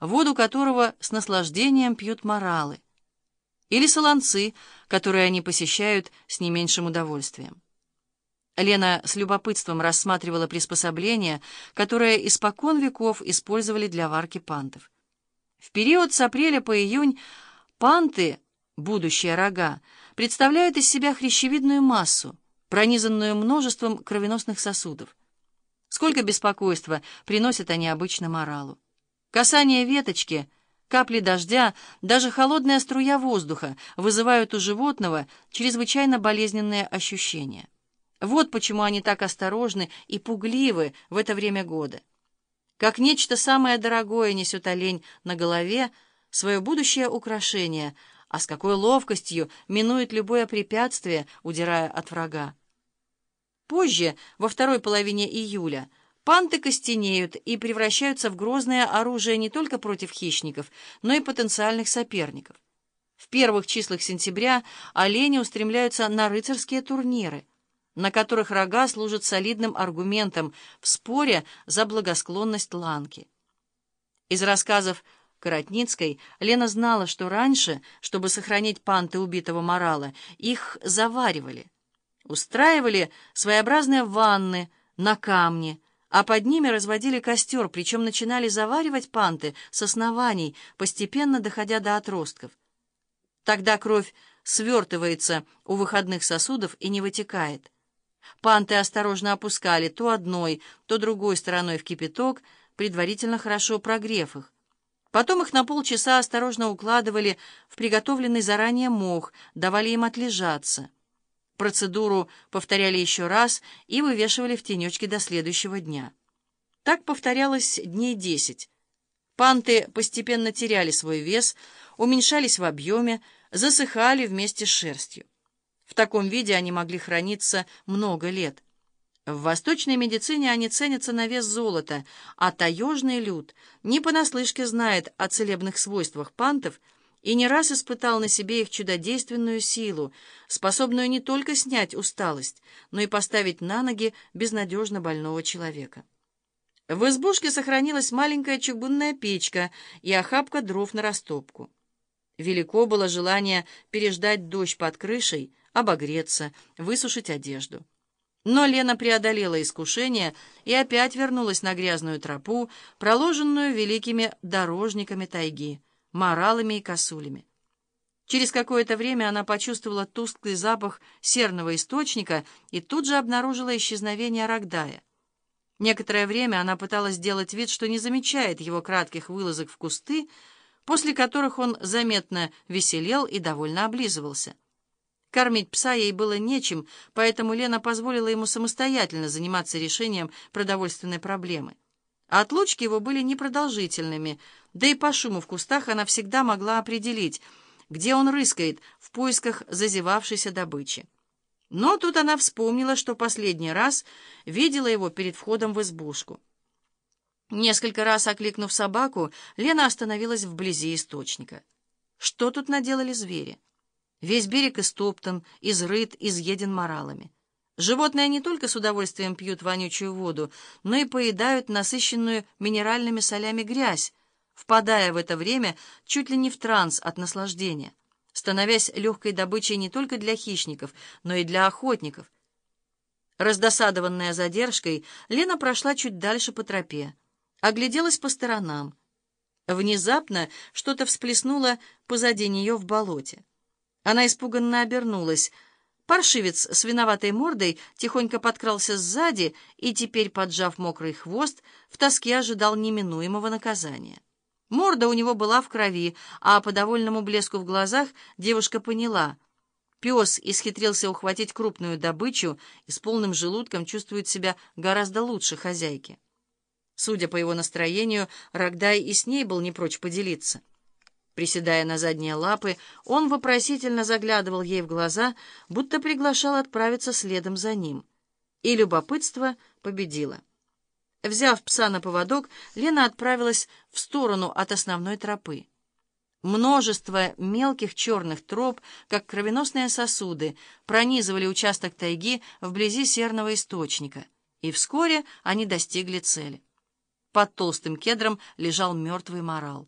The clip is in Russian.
воду которого с наслаждением пьют моралы, или солонцы, которые они посещают с не меньшим удовольствием. Лена с любопытством рассматривала приспособления, которые испокон веков использовали для варки пантов. В период с апреля по июнь панты, будущие рога, представляют из себя хрящевидную массу, пронизанную множеством кровеносных сосудов. Сколько беспокойства приносят они обычно моралу. Касание веточки, капли дождя, даже холодная струя воздуха вызывают у животного чрезвычайно болезненные ощущения. Вот почему они так осторожны и пугливы в это время года. Как нечто самое дорогое несет олень на голове свое будущее украшение, а с какой ловкостью минует любое препятствие, удирая от врага. Позже, во второй половине июля, панты костенеют и превращаются в грозное оружие не только против хищников, но и потенциальных соперников. В первых числах сентября олени устремляются на рыцарские турниры, на которых рога служат солидным аргументом в споре за благосклонность ланки. Из рассказов Коротницкой Лена знала, что раньше, чтобы сохранить панты убитого морала, их заваривали – устраивали своеобразные ванны на камне, а под ними разводили костер, причем начинали заваривать панты с оснований, постепенно доходя до отростков. Тогда кровь свертывается у выходных сосудов и не вытекает. Панты осторожно опускали то одной, то другой стороной в кипяток, предварительно хорошо прогрев их. Потом их на полчаса осторожно укладывали в приготовленный заранее мох, давали им отлежаться. Процедуру повторяли еще раз и вывешивали в тенечке до следующего дня. Так повторялось дней десять. Панты постепенно теряли свой вес, уменьшались в объеме, засыхали вместе с шерстью. В таком виде они могли храниться много лет. В восточной медицине они ценятся на вес золота, а таежный люд не понаслышке знает о целебных свойствах пантов – и не раз испытал на себе их чудодейственную силу, способную не только снять усталость, но и поставить на ноги безнадежно больного человека. В избушке сохранилась маленькая чугунная печка и охапка дров на растопку. Велико было желание переждать дождь под крышей, обогреться, высушить одежду. Но Лена преодолела искушение и опять вернулась на грязную тропу, проложенную великими дорожниками тайги моралами и косулями. Через какое-то время она почувствовала тусклый запах серного источника и тут же обнаружила исчезновение Рогдая. Некоторое время она пыталась сделать вид, что не замечает его кратких вылазок в кусты, после которых он заметно веселел и довольно облизывался. Кормить пса ей было нечем, поэтому Лена позволила ему самостоятельно заниматься решением продовольственной проблемы. Отлучки его были непродолжительными, да и по шуму в кустах она всегда могла определить, где он рыскает в поисках зазевавшейся добычи. Но тут она вспомнила, что последний раз видела его перед входом в избушку. Несколько раз окликнув собаку, Лена остановилась вблизи источника. Что тут наделали звери? Весь берег истоптан, изрыт, изъеден моралами. Животные не только с удовольствием пьют вонючую воду, но и поедают насыщенную минеральными солями грязь, впадая в это время чуть ли не в транс от наслаждения, становясь легкой добычей не только для хищников, но и для охотников. Раздосадованная задержкой, Лена прошла чуть дальше по тропе, огляделась по сторонам. Внезапно что-то всплеснуло позади нее в болоте. Она испуганно обернулась — Паршивец с виноватой мордой тихонько подкрался сзади и теперь, поджав мокрый хвост, в тоске ожидал неминуемого наказания. Морда у него была в крови, а по довольному блеску в глазах девушка поняла. Пес исхитрился ухватить крупную добычу и с полным желудком чувствует себя гораздо лучше хозяйки. Судя по его настроению, Рогдай и с ней был не прочь поделиться. Приседая на задние лапы, он вопросительно заглядывал ей в глаза, будто приглашал отправиться следом за ним. И любопытство победило. Взяв пса на поводок, Лена отправилась в сторону от основной тропы. Множество мелких черных троп, как кровеносные сосуды, пронизывали участок тайги вблизи серного источника, и вскоре они достигли цели. Под толстым кедром лежал мертвый морал.